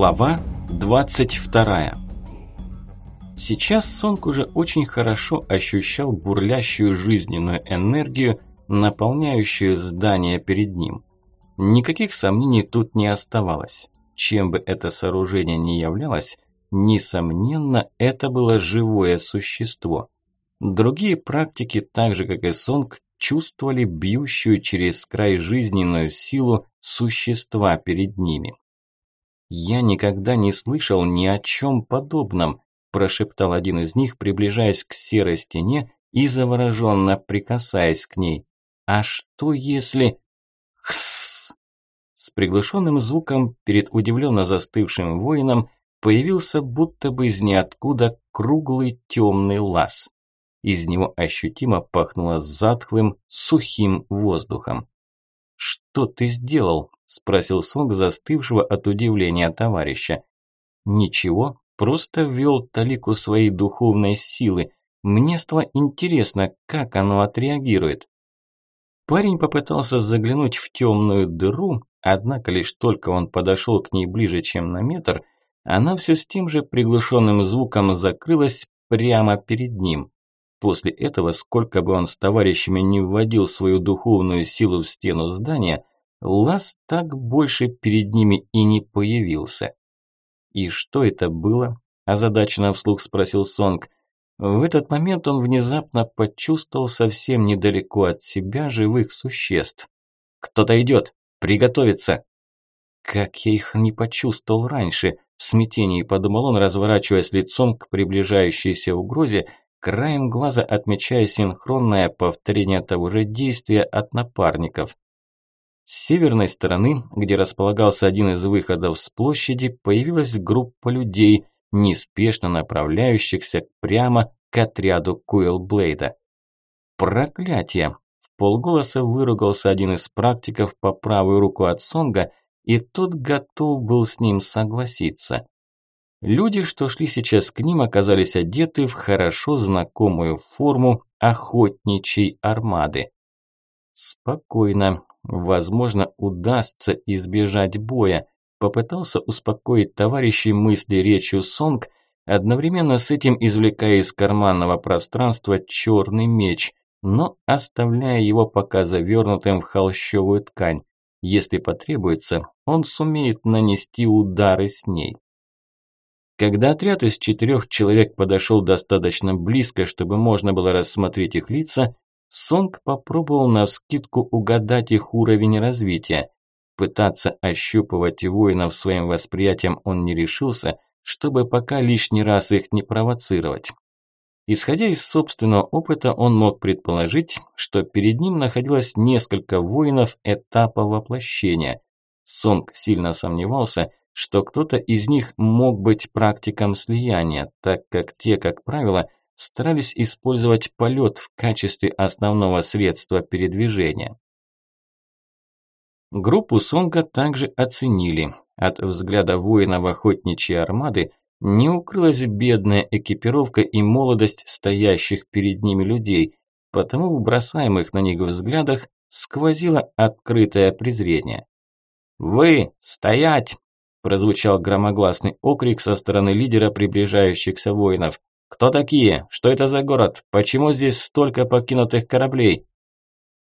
Глава 22 Сейчас Сонг уже очень хорошо ощущал бурлящую жизненную энергию, наполняющую здание перед ним. Никаких сомнений тут не оставалось. Чем бы это сооружение ни являлось, несомненно, это было живое существо. Другие практики, так же как и Сонг, чувствовали бьющую через край жизненную силу существа перед ними. «Я никогда не слышал ни о чем подобном», – прошептал один из них, приближаясь к серой стене и завороженно прикасаясь к ней. «А что если...» «Хсс!» С приглушенным звуком перед удивленно застывшим воином появился будто бы из ниоткуда круглый темный лаз. Из него ощутимо пахнуло затхлым, сухим воздухом. «Что ты сделал?» – спросил Сонг застывшего от удивления товарища. «Ничего, просто ввел талику своей духовной силы. Мне стало интересно, как оно отреагирует». Парень попытался заглянуть в темную дыру, однако лишь только он подошел к ней ближе, чем на метр, она все с тем же приглушенным звуком закрылась прямо перед ним. После этого, сколько бы он с товарищами не вводил свою духовную силу в стену здания, лаз так больше перед ними и не появился. «И что это было?» – озадаченно вслух спросил Сонг. В этот момент он внезапно почувствовал совсем недалеко от себя живых существ. «Кто-то идет! Приготовиться!» «Как я их не почувствовал раньше!» – в смятении подумал он, разворачиваясь лицом к приближающейся угрозе краем глаза отмечая синхронное повторение того же действия от напарников. С северной стороны, где располагался один из выходов с площади, появилась группа людей, неспешно направляющихся прямо к отряду Куэлблейда. «Проклятие!» – в полголоса выругался один из практиков по правую руку от Сонга, и тот готов был с ним согласиться. Люди, что шли сейчас к ним, оказались одеты в хорошо знакомую форму охотничьей армады. Спокойно, возможно, удастся избежать боя. Попытался успокоить товарищей мысли речью Сонг, одновременно с этим извлекая из карманного пространства черный меч, но оставляя его пока завернутым в холщовую ткань. Если потребуется, он сумеет нанести удары с ней. Когда отряд из четырех человек подошел достаточно близко, чтобы можно было рассмотреть их лица, Сонг попробовал на навскидку угадать их уровень развития. Пытаться ощупывать воинов своим восприятием он не решился, чтобы пока лишний раз их не провоцировать. Исходя из собственного опыта, он мог предположить, что перед ним находилось несколько воинов этапа воплощения. Сонг сильно сомневался, что кто-то из них мог быть практиком слияния, так как те, как правило, старались использовать полет в качестве основного средства передвижения. Группу Сонга также оценили. От взгляда воинов охотничьей армады не укрылась бедная экипировка и молодость стоящих перед ними людей, потому в бросаемых на них взглядах сквозило открытое презрение. «Вы! Стоять!» прозвучал громогласный окрик со стороны лидера приближающихся воинов. «Кто такие? Что это за город? Почему здесь столько покинутых кораблей?»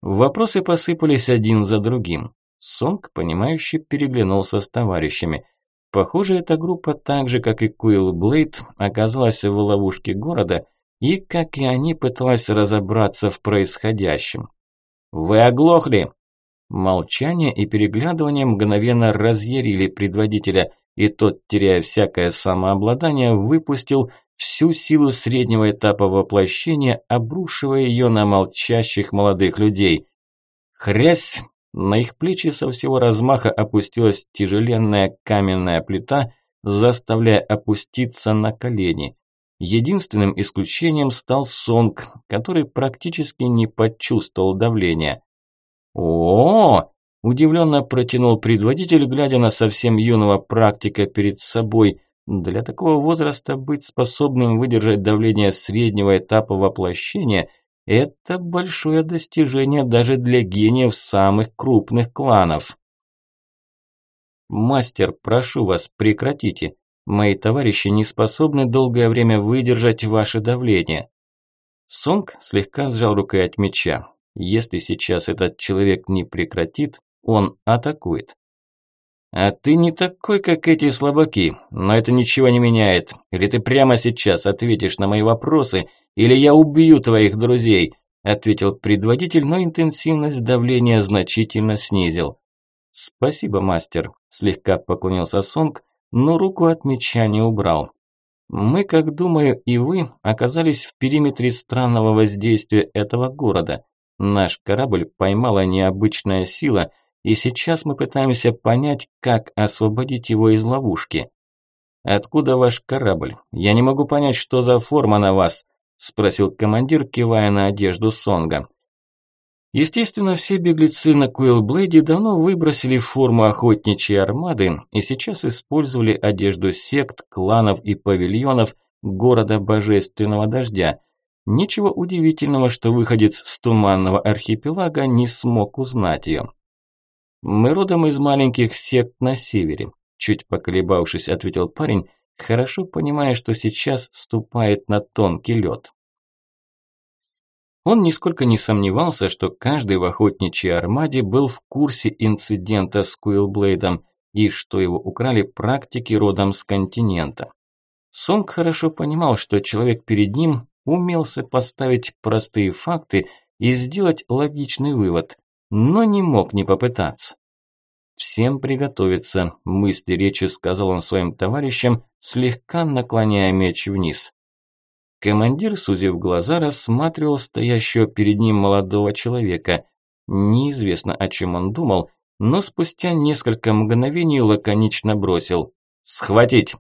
Вопросы посыпались один за другим. Сонг, понимающе переглянулся с товарищами. Похоже, эта группа, так же как и Куилл Блейд, оказалась в ловушке города и, как и они, пыталась разобраться в происходящем. «Вы оглохли!» Молчание и переглядывание мгновенно разъярили предводителя, и тот, теряя всякое самообладание, выпустил всю силу среднего этапа воплощения, обрушивая ее на молчащих молодых людей. Хрясь! На их плечи со всего размаха опустилась тяжеленная каменная плита, заставляя опуститься на колени. Единственным исключением стал Сонг, который практически не почувствовал давления. О, удивленно протянул предводитель, глядя на совсем юного практика перед собой. Для такого возраста быть способным выдержать давление среднего этапа воплощения – это большое достижение даже для гениев самых крупных кланов. «Мастер, прошу вас, прекратите. Мои товарищи не способны долгое время выдержать ваше давление». Сонг слегка сжал рукой от меча. Если сейчас этот человек не прекратит, он атакует. «А ты не такой, как эти слабаки, но это ничего не меняет. Или ты прямо сейчас ответишь на мои вопросы, или я убью твоих друзей», ответил предводитель, но интенсивность давления значительно снизил. «Спасибо, мастер», – слегка поклонился Сонг, но руку от меча не убрал. «Мы, как думаю, и вы, оказались в периметре странного воздействия этого города. Наш корабль поймала необычная сила, и сейчас мы пытаемся понять, как освободить его из ловушки». «Откуда ваш корабль? Я не могу понять, что за форма на вас», – спросил командир, кивая на одежду Сонга. Естественно, все беглецы на Куэлблейде давно выбросили форму охотничьей армады и сейчас использовали одежду сект, кланов и павильонов города Божественного Дождя. Ничего удивительного, что выходец с Туманного архипелага не смог узнать ее. «Мы родом из маленьких сект на севере», – чуть поколебавшись, ответил парень, хорошо понимая, что сейчас ступает на тонкий лед. Он нисколько не сомневался, что каждый в охотничьей армаде был в курсе инцидента с Куилблейдом и что его украли практики родом с континента. Сонг хорошо понимал, что человек перед ним умел сопоставить простые факты и сделать логичный вывод, но не мог не попытаться. «Всем приготовиться», – мысли речи сказал он своим товарищам, слегка наклоняя меч вниз. Командир, сузив глаза, рассматривал стоящего перед ним молодого человека. Неизвестно, о чем он думал, но спустя несколько мгновений лаконично бросил «Схватить!».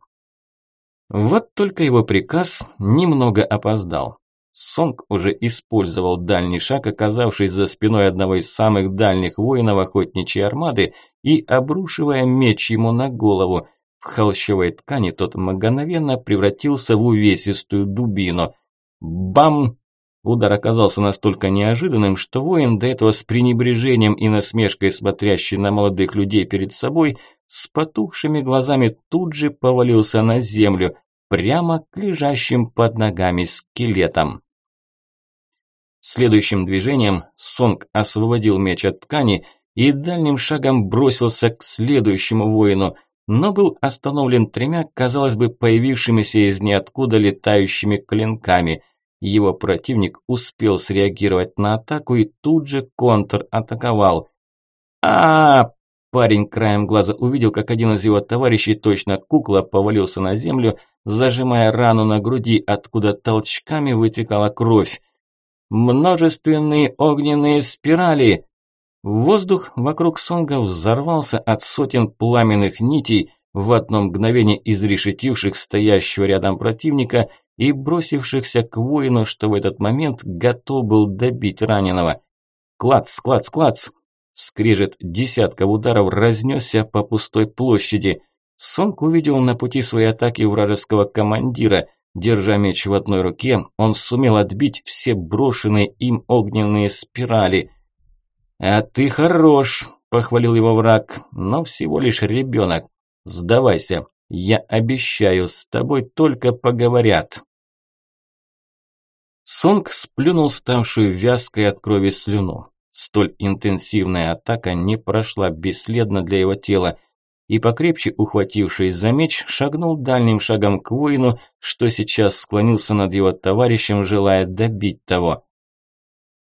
Вот только его приказ немного опоздал. Сонг уже использовал дальний шаг, оказавшись за спиной одного из самых дальних воинов охотничьей армады и обрушивая меч ему на голову – в холщовой ткани тот мгновенно превратился в увесистую дубину. Бам! Удар оказался настолько неожиданным, что воин, до этого с пренебрежением и насмешкой смотрящий на молодых людей перед собой, с потухшими глазами тут же повалился на землю, прямо к лежащим под ногами скелетам. Следующим движением Сонг освободил меч от ткани и дальним шагом бросился к следующему воину – но был остановлен тремя, казалось бы, появившимися из ниоткуда летающими клинками. Его противник успел среагировать на атаку и тут же контр-атаковал. а, -а, Парень краем глаза увидел, как один из его товарищей, точно кукла, повалился на землю, зажимая рану на груди, откуда толчками вытекала кровь. «Множественные огненные спирали!» Воздух вокруг Сонга взорвался от сотен пламенных нитей, в одно мгновение изрешетивших стоящего рядом противника и бросившихся к воину, что в этот момент готов был добить раненого. Клац, клац, клац! Скрежет десятков ударов разнесся по пустой площади. Сонг увидел на пути своей атаки вражеского командира. Держа меч в одной руке, он сумел отбить все брошенные им огненные спирали – «А ты хорош», – похвалил его враг, – «но всего лишь ребенок. Сдавайся, я обещаю, с тобой только поговорят». Сонг сплюнул ставшую вязкой от крови слюну. Столь интенсивная атака не прошла бесследно для его тела, и покрепче ухватившись за меч, шагнул дальним шагом к воину, что сейчас склонился над его товарищем, желая добить того.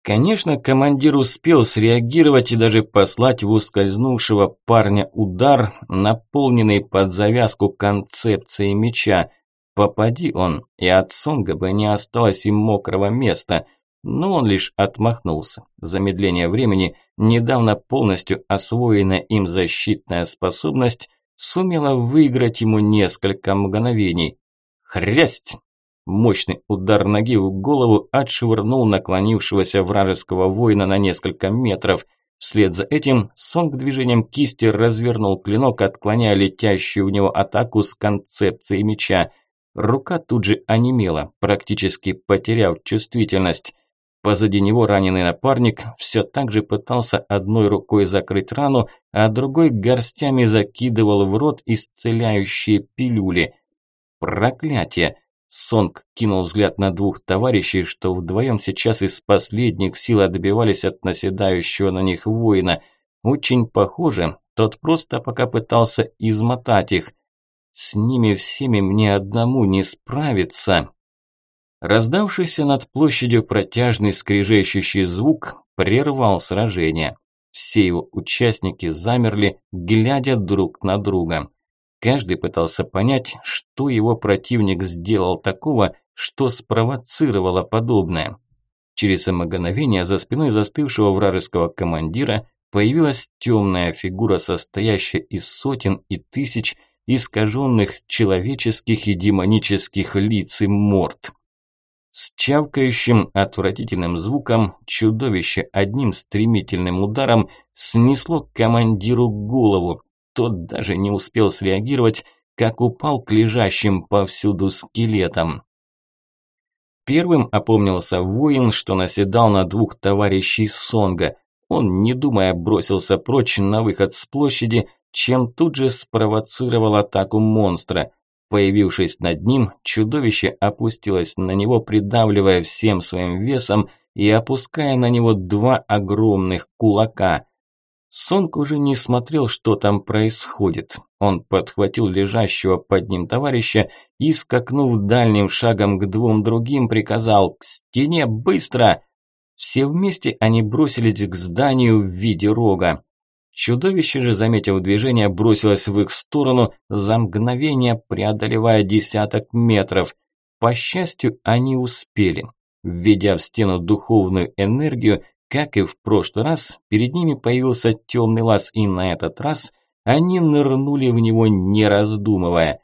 Конечно, командир успел среагировать и даже послать в ускользнувшего парня удар, наполненный под завязку концепцией меча. Попади он, и от Сонга бы не осталось им мокрого места, но он лишь отмахнулся. Замедление времени, недавно полностью освоенная им защитная способность, сумела выиграть ему несколько мгновений. Хрясть! Мощный удар ноги в голову отшвырнул наклонившегося вражеского воина на несколько метров. Вслед за этим Сонг движением кисти развернул клинок, отклоняя летящую в него атаку с концепцией меча. Рука тут же онемела, практически потеряв чувствительность. Позади него раненый напарник все так же пытался одной рукой закрыть рану, а другой горстями закидывал в рот исцеляющие пилюли. Проклятие! Сонг кинул взгляд на двух товарищей, что вдвоем сейчас из последних сил отбивались от наседающего на них воина. Очень похоже, тот просто пока пытался измотать их. С ними всеми мне одному не справиться. Раздавшийся над площадью протяжный скрежещущий звук прервал сражение. Все его участники замерли, глядя друг на друга. Каждый пытался понять, что его противник сделал такого, что спровоцировало подобное. Через мгновение за спиной застывшего вражеского командира появилась темная фигура, состоящая из сотен и тысяч искаженных человеческих и демонических лиц и морд. С чавкающим отвратительным звуком чудовище одним стремительным ударом снесло командиру голову. Тот даже не успел среагировать, как упал к лежащим повсюду скелетам. Первым опомнился воин, что наседал на двух товарищей Сонга. Он, не думая, бросился прочь на выход с площади, чем тут же спровоцировал атаку монстра – Появившись над ним, чудовище опустилось на него, придавливая всем своим весом и опуская на него два огромных кулака. Сонг уже не смотрел, что там происходит. Он подхватил лежащего под ним товарища и, скакнув дальним шагом к двум другим, приказал «К стене, быстро!». Все вместе они бросились к зданию в виде рога. Чудовище же, заметив движение, бросилось в их сторону, за мгновение преодолевая десяток метров. По счастью, они успели. Введя в стену духовную энергию, как и в прошлый раз, перед ними появился темный лаз, и на этот раз они нырнули в него, не раздумывая.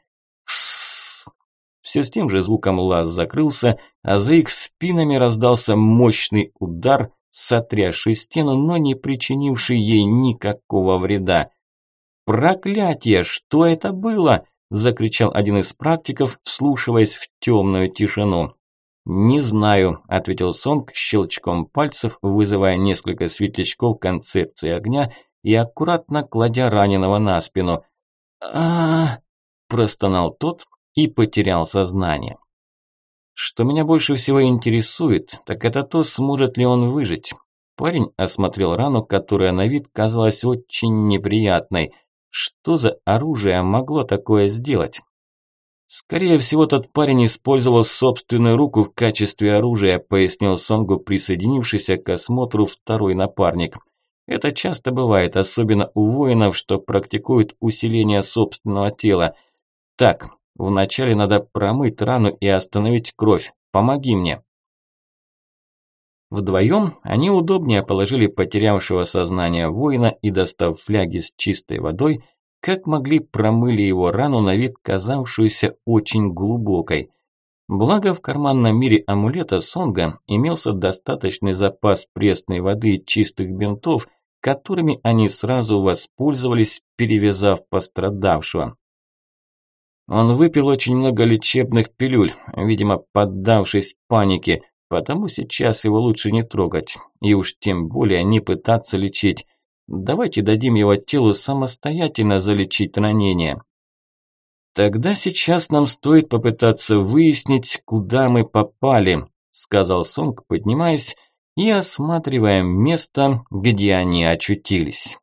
Все с тем же звуком лаз закрылся, а за их спинами раздался мощный удар – сотрясший стену, но не причинивший ей никакого вреда. «Проклятие! Что это было?» – закричал один из практиков, вслушиваясь в темную тишину. «Не знаю», – ответил Сонг щелчком пальцев, вызывая несколько светлячков концепции огня и аккуратно кладя раненого на спину. а, простонал тот и потерял сознание. Что меня больше всего интересует, так это то, сможет ли он выжить. Парень осмотрел рану, которая на вид казалась очень неприятной. Что за оружие могло такое сделать? Скорее всего, тот парень использовал собственную руку в качестве оружия, пояснил Сонгу присоединившийся к осмотру второй напарник. Это часто бывает, особенно у воинов, что практикуют усиление собственного тела. Так, Вначале надо промыть рану и остановить кровь. Помоги мне. Вдвоем они удобнее положили потерявшего сознание воина и, достав фляги с чистой водой, как могли промыли его рану на вид казавшуюся очень глубокой. Благо в карманном мире амулета Сонга имелся достаточный запас пресной воды и чистых бинтов, которыми они сразу воспользовались, перевязав пострадавшего. Он выпил очень много лечебных пилюль, видимо, поддавшись панике, потому сейчас его лучше не трогать, и уж тем более не пытаться лечить. Давайте дадим его телу самостоятельно залечить ранение. Тогда сейчас нам стоит попытаться выяснить, куда мы попали, сказал Сонг, поднимаясь и осматривая место, где они очутились.